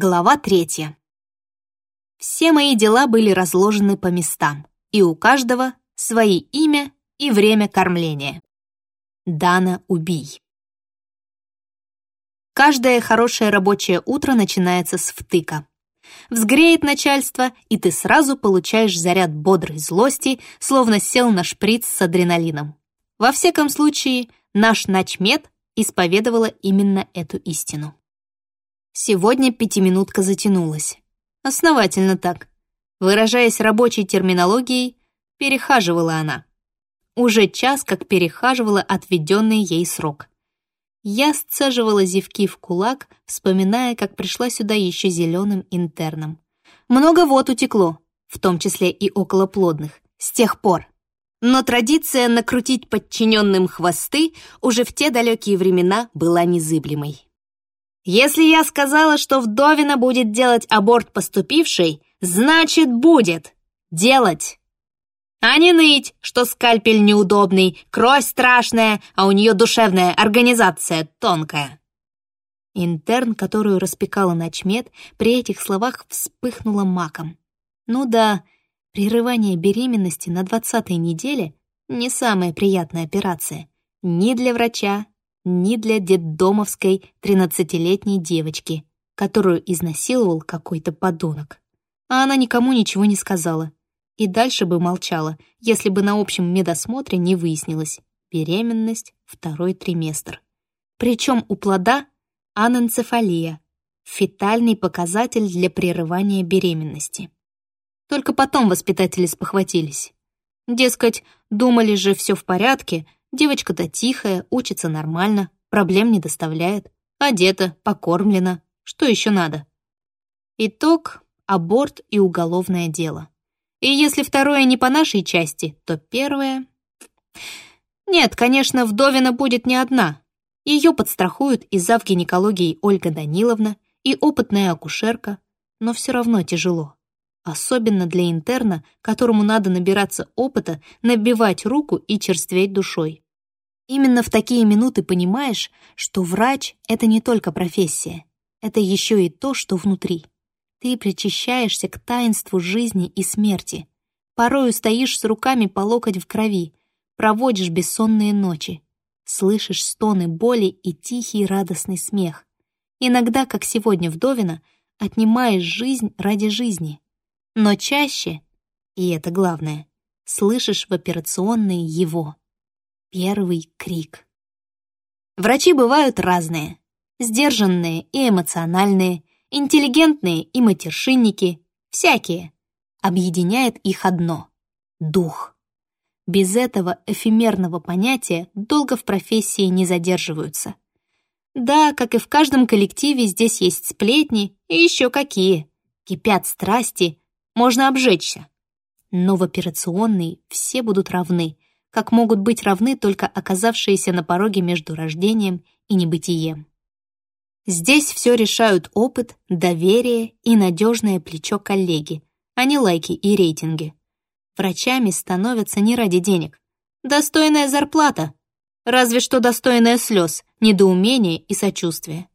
Глава третья. Все мои дела были разложены по местам, и у каждого свои имя и время кормления. Дана Убий. Каждое хорошее рабочее утро начинается с втыка. Взгреет начальство, и ты сразу получаешь заряд бодрой злости, словно сел на шприц с адреналином. Во всяком случае, наш начмет исповедовала именно эту истину. Сегодня пятиминутка затянулась. Основательно так. Выражаясь рабочей терминологией, перехаживала она. Уже час как перехаживала отведенный ей срок. Я сцеживала зевки в кулак, вспоминая, как пришла сюда еще зеленым интерном. Много вод утекло, в том числе и околоплодных, с тех пор. Но традиция накрутить подчиненным хвосты уже в те далекие времена была незыблемой. Если я сказала, что вдовина будет делать аборт поступившей, значит, будет делать. А не ныть, что скальпель неудобный, кровь страшная, а у нее душевная организация тонкая. Интерн, которую распекала начмет, при этих словах вспыхнула маком. Ну да, прерывание беременности на двадцатой неделе — не самая приятная операция. Ни для врача, ни для детдомовской тринадцатилетней девочки, которую изнасиловал какой-то подонок. А она никому ничего не сказала. И дальше бы молчала, если бы на общем медосмотре не выяснилось беременность второй триместр. Причем у плода аненцефалия, фетальный показатель для прерывания беременности. Только потом воспитатели спохватились. Дескать, думали же все в порядке, Девочка-то тихая, учится нормально, проблем не доставляет, одета, покормлена. Что еще надо? Итог — аборт и уголовное дело. И если второе не по нашей части, то первое... Нет, конечно, вдовина будет не одна. Ее подстрахуют и зав. гинекологией Ольга Даниловна, и опытная акушерка, но все равно тяжело. Особенно для интерна, которому надо набираться опыта, набивать руку и черстветь душой. Именно в такие минуты понимаешь, что врач — это не только профессия, это еще и то, что внутри. Ты причащаешься к таинству жизни и смерти. Порою стоишь с руками по локоть в крови, проводишь бессонные ночи, слышишь стоны боли и тихий радостный смех. Иногда, как сегодня вдовина, отнимаешь жизнь ради жизни. Но чаще, и это главное, слышишь в операционной его. Первый крик. Врачи бывают разные. Сдержанные и эмоциональные, интеллигентные и матершинники, всякие. Объединяет их одно — дух. Без этого эфемерного понятия долго в профессии не задерживаются. Да, как и в каждом коллективе, здесь есть сплетни и еще какие. Кипят страсти, можно обжечься. Но в операционной все будут равны — как могут быть равны только оказавшиеся на пороге между рождением и небытием. Здесь все решают опыт, доверие и надежное плечо коллеги, а не лайки и рейтинги. Врачами становятся не ради денег. Достойная зарплата, разве что достойная слез, недоумения и сочувствия.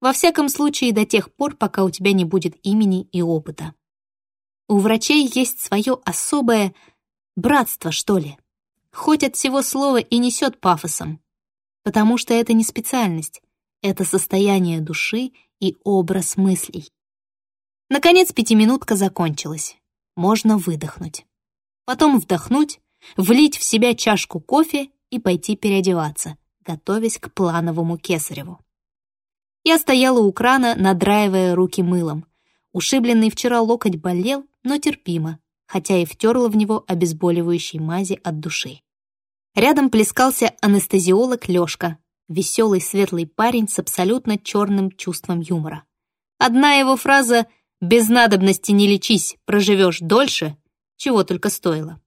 Во всяком случае, до тех пор, пока у тебя не будет имени и опыта. У врачей есть свое особое братство, что ли хоть от всего слова и несет пафосом, потому что это не специальность, это состояние души и образ мыслей. Наконец пятиминутка закончилась. Можно выдохнуть. Потом вдохнуть, влить в себя чашку кофе и пойти переодеваться, готовясь к плановому кесареву. Я стояла у крана, надраивая руки мылом. Ушибленный вчера локоть болел, но терпимо, хотя и втерла в него обезболивающей мази от души. Рядом плескался анестезиолог Лёшка, веселый светлый парень с абсолютно черным чувством юмора. Одна его фраза «без надобности не лечись, проживешь дольше» чего только стоило.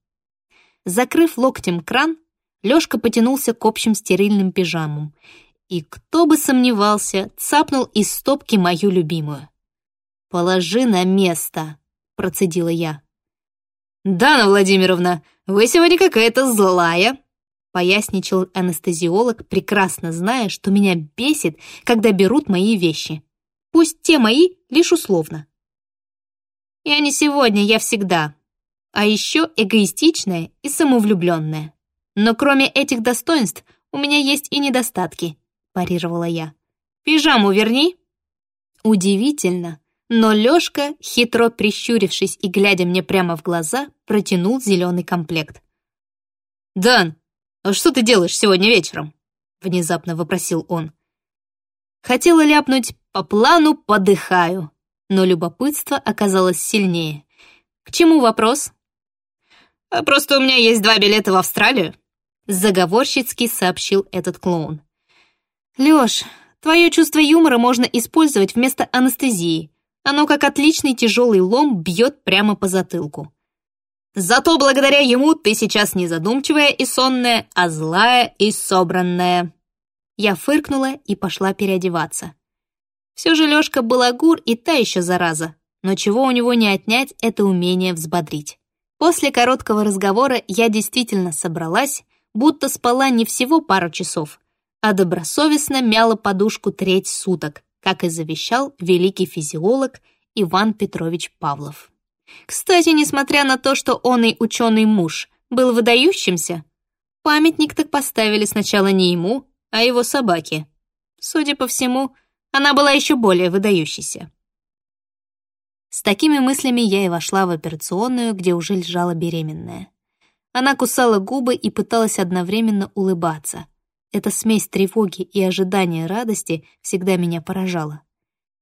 Закрыв локтем кран, Лёшка потянулся к общим стерильным пижамам. И кто бы сомневался, цапнул из стопки мою любимую. «Положи на место», — процедила я. «Дана Владимировна, вы сегодня какая-то злая», поясничал анестезиолог, прекрасно зная, что меня бесит, когда берут мои вещи. Пусть те мои лишь условно. Я не сегодня, я всегда. А еще эгоистичная и самовлюбленная. Но кроме этих достоинств у меня есть и недостатки, парировала я. Пижаму верни. Удивительно, но Лёшка, хитро прищурившись и глядя мне прямо в глаза, протянул зеленый комплект. «Дан, а что ты делаешь сегодня вечером?» — внезапно вопросил он. Хотела ляпнуть «по плану подыхаю», но любопытство оказалось сильнее. «К чему вопрос?» «А «Просто у меня есть два билета в Австралию», — заговорщицки сообщил этот клоун. «Лёш, твое чувство юмора можно использовать вместо анестезии. Оно, как отличный тяжелый лом, бьет прямо по затылку. Зато благодаря ему ты сейчас не задумчивая и сонная, а злая и собранная». Я фыркнула и пошла переодеваться. Все же Лёшка был огур и та еще зараза, но чего у него не отнять, это умение взбодрить. После короткого разговора я действительно собралась, будто спала не всего пару часов, а добросовестно мяла подушку треть суток, как и завещал великий физиолог Иван Петрович Павлов. Кстати, несмотря на то, что он и ученый муж был выдающимся, памятник так поставили сначала не ему, а его собаке. Судя по всему, она была еще более выдающейся. С такими мыслями я и вошла в операционную, где уже лежала беременная. Она кусала губы и пыталась одновременно улыбаться. Эта смесь тревоги и ожидания радости всегда меня поражала.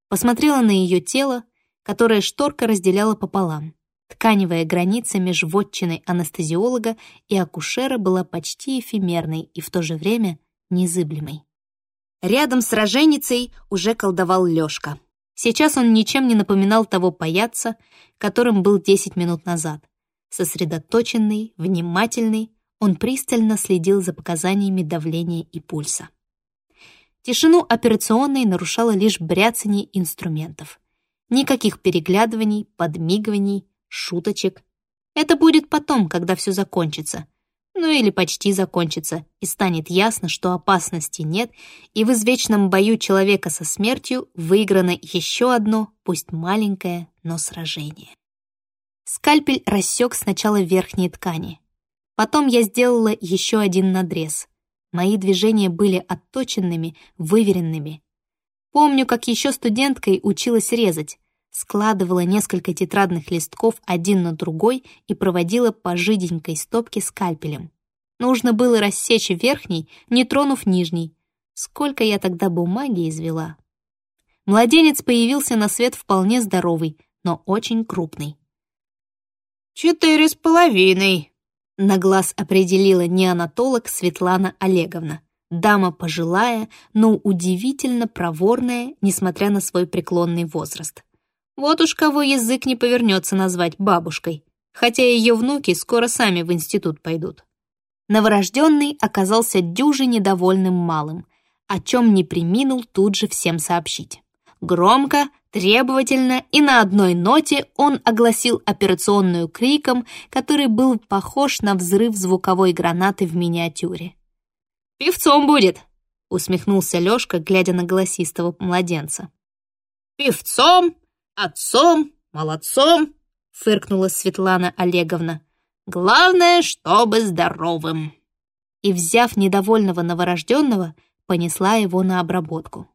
Посмотрела на ее тело, которое шторка разделяла пополам. Тканевая граница между вотчиной анестезиолога и акушера была почти эфемерной и в то же время незыблемой. Рядом с роженицей уже колдовал Лёшка. Сейчас он ничем не напоминал того паяца, которым был 10 минут назад. Сосредоточенный, внимательный, он пристально следил за показаниями давления и пульса. Тишину операционной нарушало лишь бряцание инструментов. Никаких переглядываний, подмигиваний, шуточек. Это будет потом, когда все закончится. Ну или почти закончится, и станет ясно, что опасности нет, и в извечном бою человека со смертью выиграно еще одно, пусть маленькое, но сражение. Скальпель рассек сначала верхние ткани. Потом я сделала еще один надрез. Мои движения были отточенными, выверенными. Помню, как еще студенткой училась резать, складывала несколько тетрадных листков один на другой и проводила по жиденькой стопке скальпелем. Нужно было рассечь верхний, не тронув нижний. Сколько я тогда бумаги извела. Младенец появился на свет вполне здоровый, но очень крупный. «Четыре с половиной», — на глаз определила неонатолог Светлана Олеговна. Дама пожилая, но удивительно проворная, несмотря на свой преклонный возраст. Вот уж кого язык не повернется назвать бабушкой, хотя ее внуки скоро сами в институт пойдут. Новорожденный оказался дюже недовольным малым, о чем не приминул тут же всем сообщить. Громко, требовательно и на одной ноте он огласил операционную криком, который был похож на взрыв звуковой гранаты в миниатюре. «Певцом будет!» — усмехнулся Лёшка, глядя на голосистого младенца. «Певцом «Отцом, молодцом!» — фыркнула Светлана Олеговна. «Главное, чтобы здоровым!» И, взяв недовольного новорожденного, понесла его на обработку.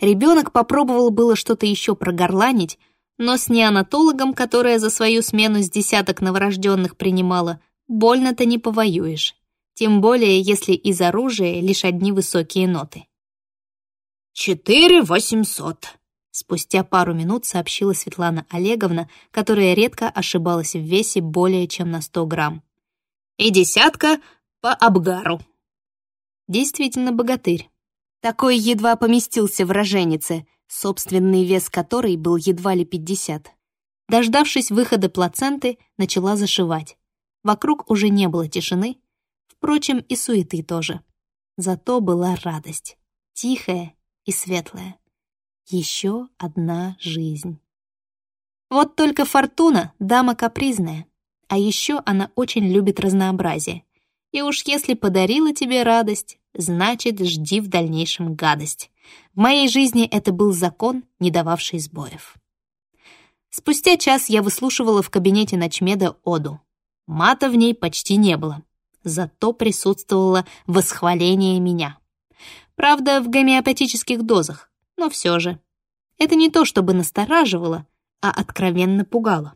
Ребенок попробовал было что-то еще прогорланить, но с неонатологом, которая за свою смену с десяток новорожденных принимала, больно-то не повоюешь. Тем более, если из оружия лишь одни высокие ноты. «Четыре восемьсот», Спустя пару минут сообщила Светлана Олеговна, которая редко ошибалась в весе более чем на 100 грамм. «И десятка по обгару». Действительно богатырь. Такой едва поместился в роженице, собственный вес которой был едва ли 50. Дождавшись выхода плаценты, начала зашивать. Вокруг уже не было тишины, впрочем, и суеты тоже. Зато была радость, тихая и светлая. Еще одна жизнь. Вот только Фортуна — дама капризная, а еще она очень любит разнообразие. И уж если подарила тебе радость, значит, жди в дальнейшем гадость. В моей жизни это был закон, не дававший сбоев. Спустя час я выслушивала в кабинете ночмеда Оду. Мата в ней почти не было, зато присутствовало восхваление меня. Правда, в гомеопатических дозах, но все же. Это не то, чтобы настораживало, а откровенно пугало.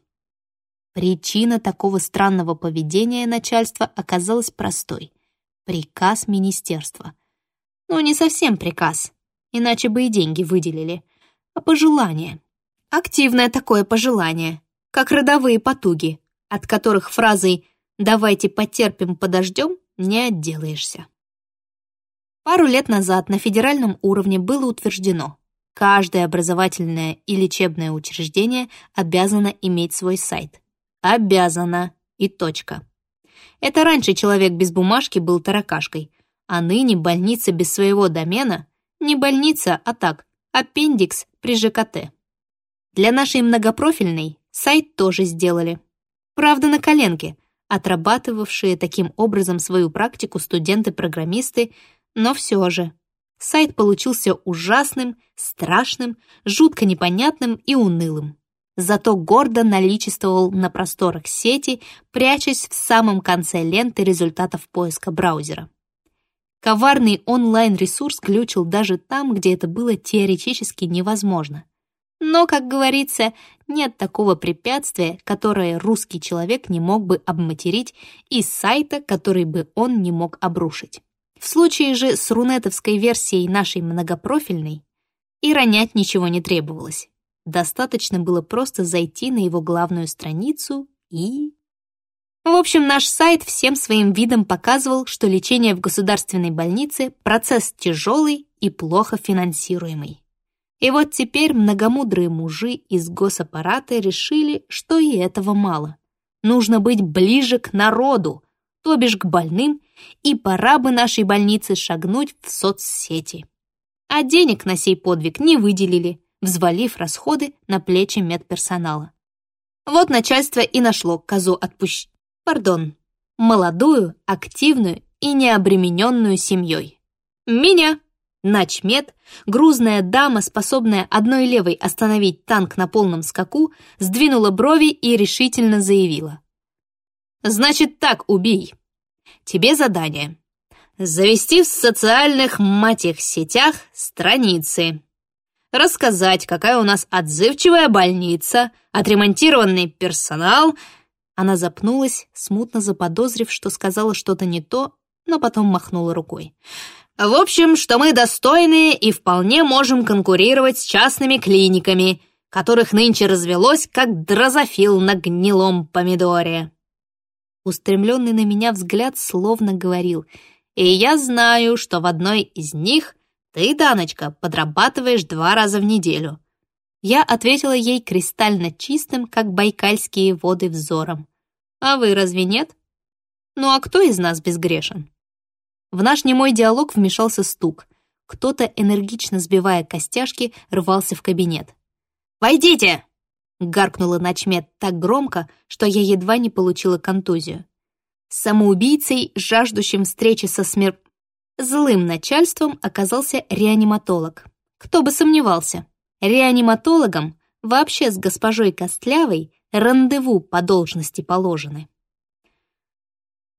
Причина такого странного поведения начальства оказалась простой. Приказ министерства. Ну, не совсем приказ, иначе бы и деньги выделили, а пожелание. Активное такое пожелание, как родовые потуги, от которых фразой «давайте потерпим, подождем» не отделаешься. Пару лет назад на федеральном уровне было утверждено, каждое образовательное и лечебное учреждение обязано иметь свой сайт. Обязано. И точка. Это раньше человек без бумажки был таракашкой, а ныне больница без своего домена не больница, а так, аппендикс при ЖКТ. Для нашей многопрофильной сайт тоже сделали. Правда, на коленке, отрабатывавшие таким образом свою практику студенты-программисты, но все же. Сайт получился ужасным, страшным, жутко непонятным и унылым. Зато гордо наличествовал на просторах сети, прячась в самом конце ленты результатов поиска браузера. Коварный онлайн-ресурс глючил даже там, где это было теоретически невозможно. Но, как говорится, нет такого препятствия, которое русский человек не мог бы обматерить, и сайта, который бы он не мог обрушить. В случае же с рунетовской версией нашей многопрофильной и ронять ничего не требовалось. Достаточно было просто зайти на его главную страницу и... В общем, наш сайт всем своим видом показывал, что лечение в государственной больнице – процесс тяжелый и плохо финансируемый. И вот теперь многомудрые мужи из госаппарата решили, что и этого мало. Нужно быть ближе к народу, то бишь к больным, и пора бы нашей больнице шагнуть в соцсети. А денег на сей подвиг не выделили, взвалив расходы на плечи медперсонала. Вот начальство и нашло козу отпущ... Пардон, молодую, активную и необремененную семьей. Меня! Начмет, грузная дама, способная одной левой остановить танк на полном скаку, сдвинула брови и решительно заявила. «Значит так, убей. Тебе задание. Завести в социальных, мать сетях страницы. Рассказать, какая у нас отзывчивая больница, отремонтированный персонал». Она запнулась, смутно заподозрив, что сказала что-то не то, но потом махнула рукой. В общем, что мы достойные и вполне можем конкурировать с частными клиниками, которых нынче развелось, как дрозофил на гнилом помидоре. Устремленный на меня взгляд словно говорил, «И я знаю, что в одной из них ты, Даночка, подрабатываешь два раза в неделю». Я ответила ей кристально чистым, как байкальские воды взором. «А вы разве нет? Ну а кто из нас безгрешен?» В наш немой диалог вмешался стук. Кто-то, энергично сбивая костяшки, рвался в кабинет. «Войдите!» — гаркнула начмет так громко, что я едва не получила контузию. Самоубийцей, жаждущим встречи со смер... Злым начальством оказался реаниматолог. Кто бы сомневался. Реаниматологам вообще с госпожой Костлявой рандеву по должности положены.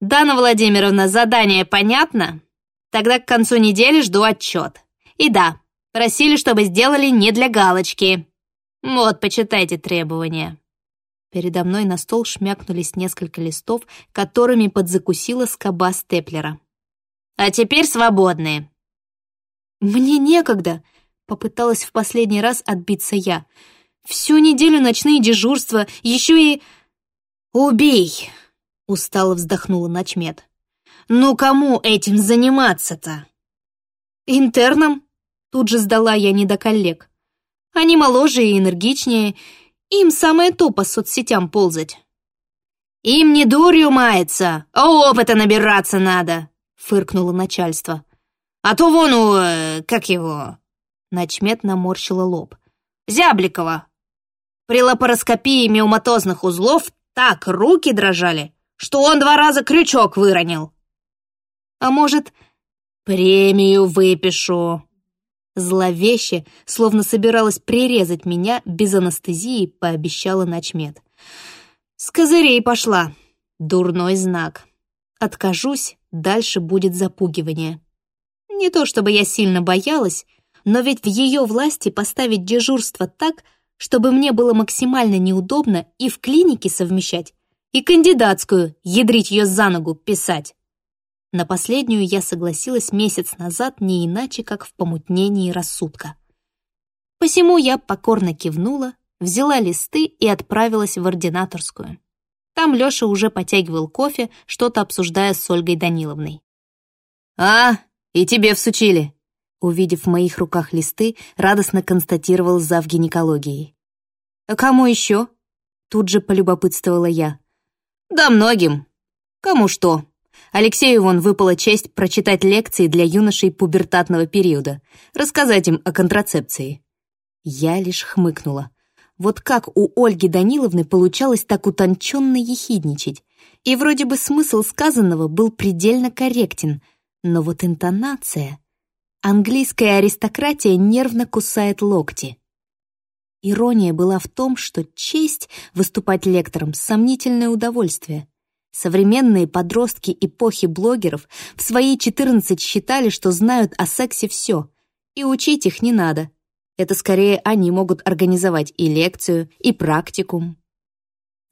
«Дана Владимировна, задание понятно? Тогда к концу недели жду отчет. И да, просили, чтобы сделали не для галочки. Вот, почитайте требования». Передо мной на стол шмякнулись несколько листов, которыми подзакусила скоба степлера. «А теперь свободные». «Мне некогда», — попыталась в последний раз отбиться я. «Всю неделю ночные дежурства, еще и...» «Убей!» Устало вздохнула Начмет. «Ну кому этим заниматься-то?» «Интерном?» Тут же сдала я не до коллег. «Они моложе и энергичнее, им самое то по соцсетям ползать». «Им не дурью мается, а опыта набираться надо», — фыркнуло начальство. «А то вон у... Э, как его...» Начмет наморщила лоб. «Зябликова. При лапароскопии миоматозных узлов так руки дрожали, что он два раза крючок выронил. А может, премию выпишу. Зловеще, словно собиралась прирезать меня без анестезии, пообещала начмет. С козырей пошла. Дурной знак. Откажусь, дальше будет запугивание. Не то чтобы я сильно боялась, но ведь в ее власти поставить дежурство так, чтобы мне было максимально неудобно и в клинике совмещать, и кандидатскую, ядрить ее за ногу, писать. На последнюю я согласилась месяц назад не иначе, как в помутнении рассудка. Посему я покорно кивнула, взяла листы и отправилась в ординаторскую. Там Лёша уже потягивал кофе, что-то обсуждая с Ольгой Даниловной. «А, и тебе всучили!» Увидев в моих руках листы, радостно констатировал зав гинекологией. «А кому еще?» Тут же полюбопытствовала я. «Да многим. Кому что. Алексею вон выпала честь прочитать лекции для юношей пубертатного периода, рассказать им о контрацепции». Я лишь хмыкнула. Вот как у Ольги Даниловны получалось так утонченно ехидничать. И вроде бы смысл сказанного был предельно корректен, но вот интонация... Английская аристократия нервно кусает локти. Ирония была в том, что честь выступать лектором — сомнительное удовольствие. Современные подростки эпохи блогеров в свои 14 считали, что знают о сексе все, и учить их не надо. Это скорее они могут организовать и лекцию, и практикум.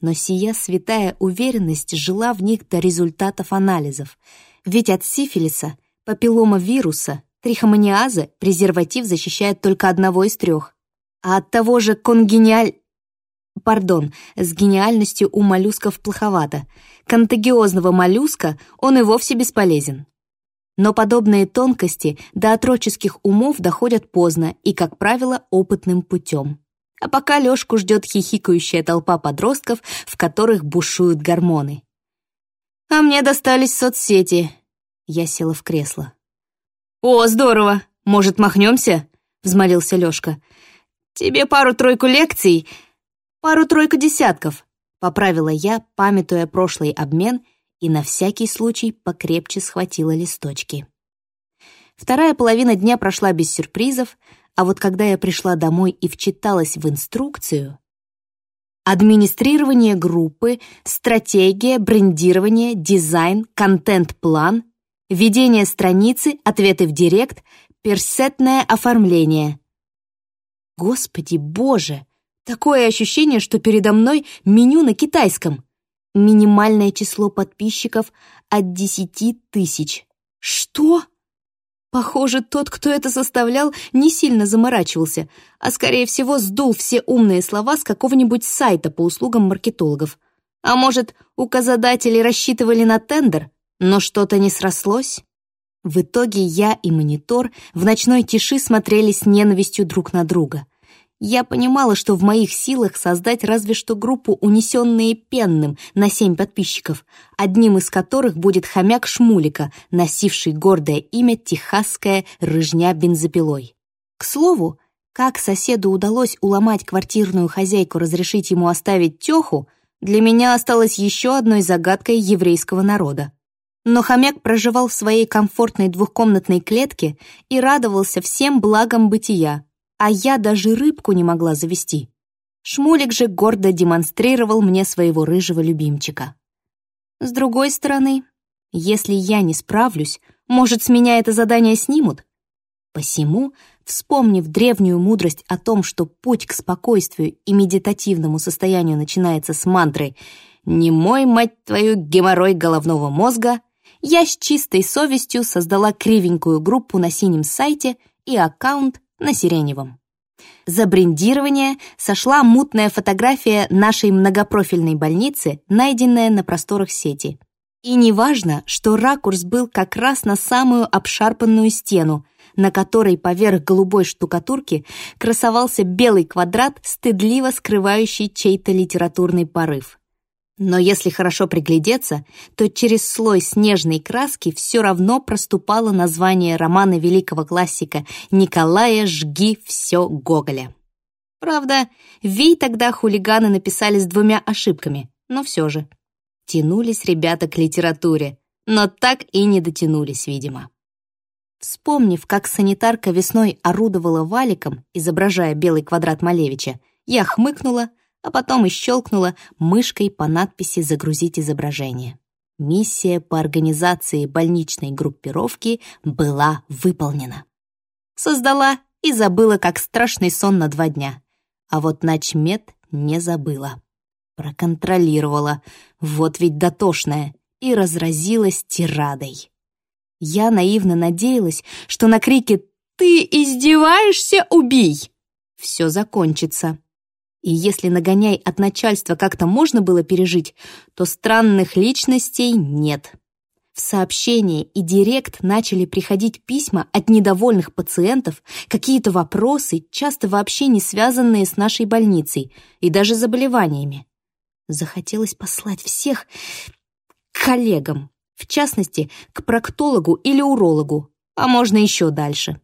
Но сия святая уверенность жила в них до результатов анализов. Ведь от сифилиса, папиллома вируса, трихомониаза презерватив защищает только одного из трех. А от того же конгениаль... Пардон, с гениальностью у моллюсков плоховато. Контагиозного моллюска он и вовсе бесполезен. Но подобные тонкости до отроческих умов доходят поздно и, как правило, опытным путем. А пока Лёшку ждет хихикающая толпа подростков, в которых бушуют гормоны. «А мне достались соцсети». Я села в кресло. «О, здорово! Может, махнемся?» — взмолился Лёшка. «Тебе пару-тройку лекций, пару-тройку десятков», — поправила я, памятуя прошлый обмен и на всякий случай покрепче схватила листочки. Вторая половина дня прошла без сюрпризов, а вот когда я пришла домой и вчиталась в инструкцию, администрирование группы, стратегия, брендирование, дизайн, контент-план, ведение страницы, ответы в директ, персетное оформление. Господи боже! Такое ощущение, что передо мной меню на китайском. Минимальное число подписчиков от 10 тысяч. Что? Похоже, тот, кто это составлял, не сильно заморачивался, а, скорее всего, сдул все умные слова с какого-нибудь сайта по услугам маркетологов. А может, указатели рассчитывали на тендер, но что-то не срослось? В итоге я и монитор в ночной тиши смотрели с ненавистью друг на друга. Я понимала, что в моих силах создать разве что группу «Унесенные пенным» на семь подписчиков, одним из которых будет хомяк Шмулика, носивший гордое имя «Техасская рыжня бензопилой». К слову, как соседу удалось уломать квартирную хозяйку разрешить ему оставить Тёху, для меня осталось еще одной загадкой еврейского народа. Но хомяк проживал в своей комфортной двухкомнатной клетке и радовался всем благам бытия, а я даже рыбку не могла завести. Шмулик же гордо демонстрировал мне своего рыжего любимчика. С другой стороны, если я не справлюсь, может, с меня это задание снимут? Посему, вспомнив древнюю мудрость о том, что путь к спокойствию и медитативному состоянию начинается с мантры «Не мой, мать твою, геморрой головного мозга», я с чистой совестью создала кривенькую группу на синем сайте и аккаунт на сиреневом. За брендирование сошла мутная фотография нашей многопрофильной больницы, найденная на просторах сети. И неважно, что ракурс был как раз на самую обшарпанную стену, на которой поверх голубой штукатурки красовался белый квадрат, стыдливо скрывающий чей-то литературный порыв. Но если хорошо приглядеться, то через слой снежной краски все равно проступало название романа великого классика Николая «Жги все Гоголя». Правда, Вей тогда хулиганы написали с двумя ошибками, но все же. Тянулись ребята к литературе, но так и не дотянулись, видимо. Вспомнив, как санитарка весной орудовала валиком, изображая белый квадрат Малевича, я хмыкнула, а потом и щелкнула мышкой по надписи «Загрузить изображение». Миссия по организации больничной группировки была выполнена. Создала и забыла, как страшный сон на два дня. А вот начмет не забыла. Проконтролировала, вот ведь дотошная, и разразилась тирадой. Я наивно надеялась, что на крике «Ты издеваешься? Убей!» все закончится. И если нагоняй от начальства как-то можно было пережить, то странных личностей нет. В сообщение и директ начали приходить письма от недовольных пациентов, какие-то вопросы, часто вообще не связанные с нашей больницей и даже заболеваниями. Захотелось послать всех к коллегам, в частности, к проктологу или урологу, а можно еще дальше.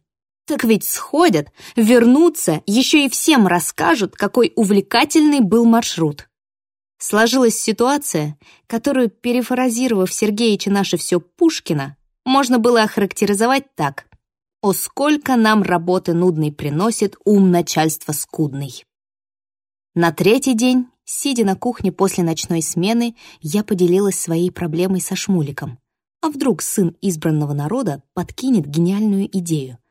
Так ведь сходят, вернутся, еще и всем расскажут, какой увлекательный был маршрут. Сложилась ситуация, которую, перефразировав Сергеича наше все Пушкина, можно было охарактеризовать так. «О, сколько нам работы нудной приносит ум начальства скудный». На третий день, сидя на кухне после ночной смены, я поделилась своей проблемой со Шмуликом. А вдруг сын избранного народа подкинет гениальную идею —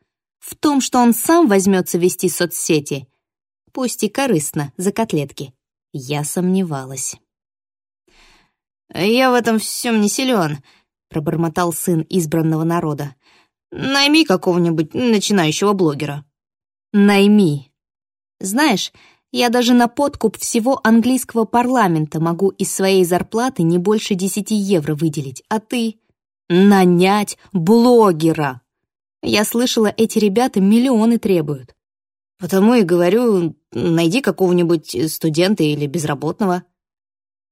в том, что он сам возьмется вести соцсети, пусть и корыстно, за котлетки, я сомневалась. «Я в этом всем не силен», — пробормотал сын избранного народа. «Найми какого-нибудь начинающего блогера». «Найми. Знаешь, я даже на подкуп всего английского парламента могу из своей зарплаты не больше десяти евро выделить, а ты...» «Нанять блогера!» Я слышала, эти ребята миллионы требуют. Потому и говорю, найди какого-нибудь студента или безработного.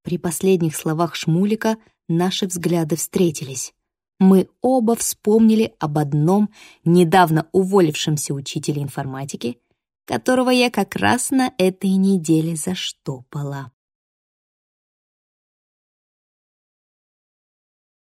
При последних словах Шмулика наши взгляды встретились. Мы оба вспомнили об одном недавно уволившемся учителе информатики, которого я как раз на этой неделе заштопала.